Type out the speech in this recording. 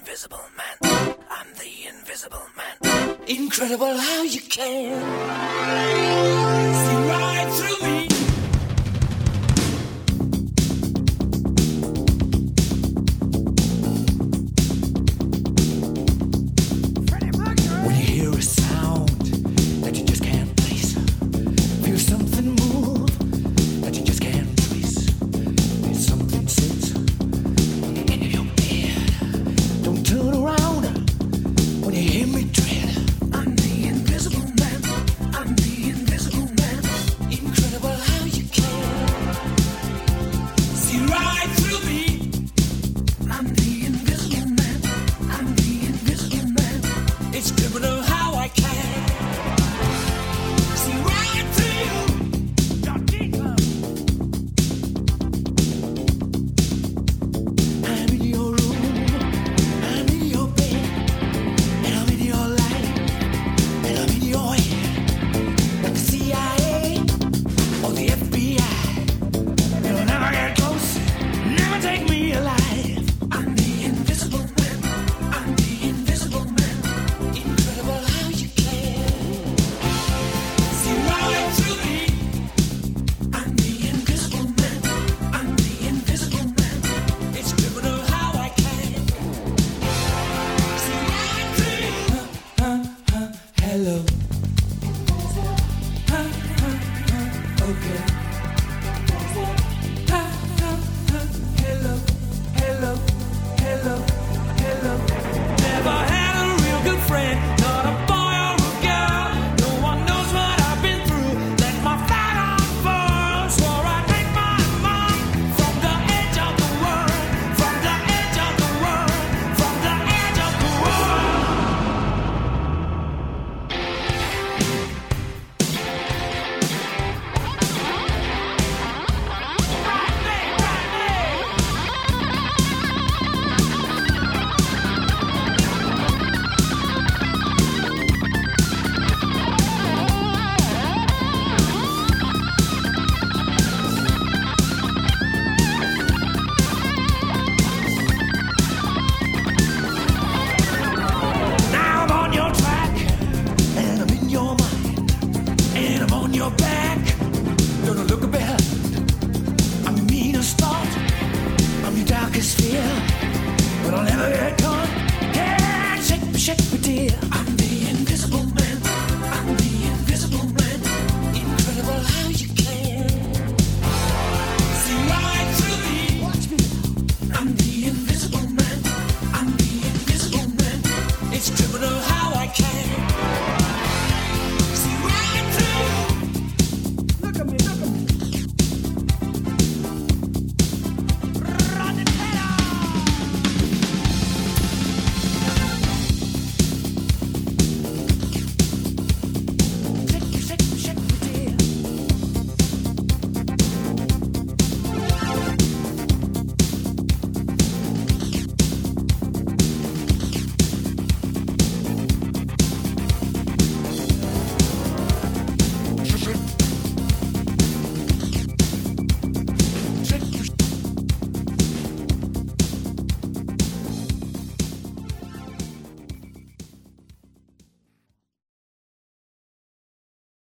invisible man. I'm the invisible man. Incredible how you can